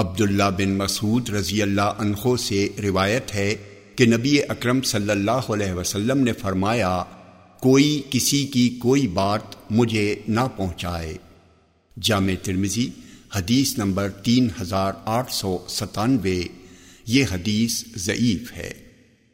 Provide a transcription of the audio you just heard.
عبداللہ بن مسعود رضی اللہ عنہ سے روایت ہے کہ نبی اکرم صلی اللہ علیہ وسلم نے فرمایا، کوئی کسی کی کوئی بات مجھے نہ پہنچائے۔ جامع ترمزی حدیث نمبر تین ہزار آٹھ سو ستانوے، یہ حدیث ضعیف ہے۔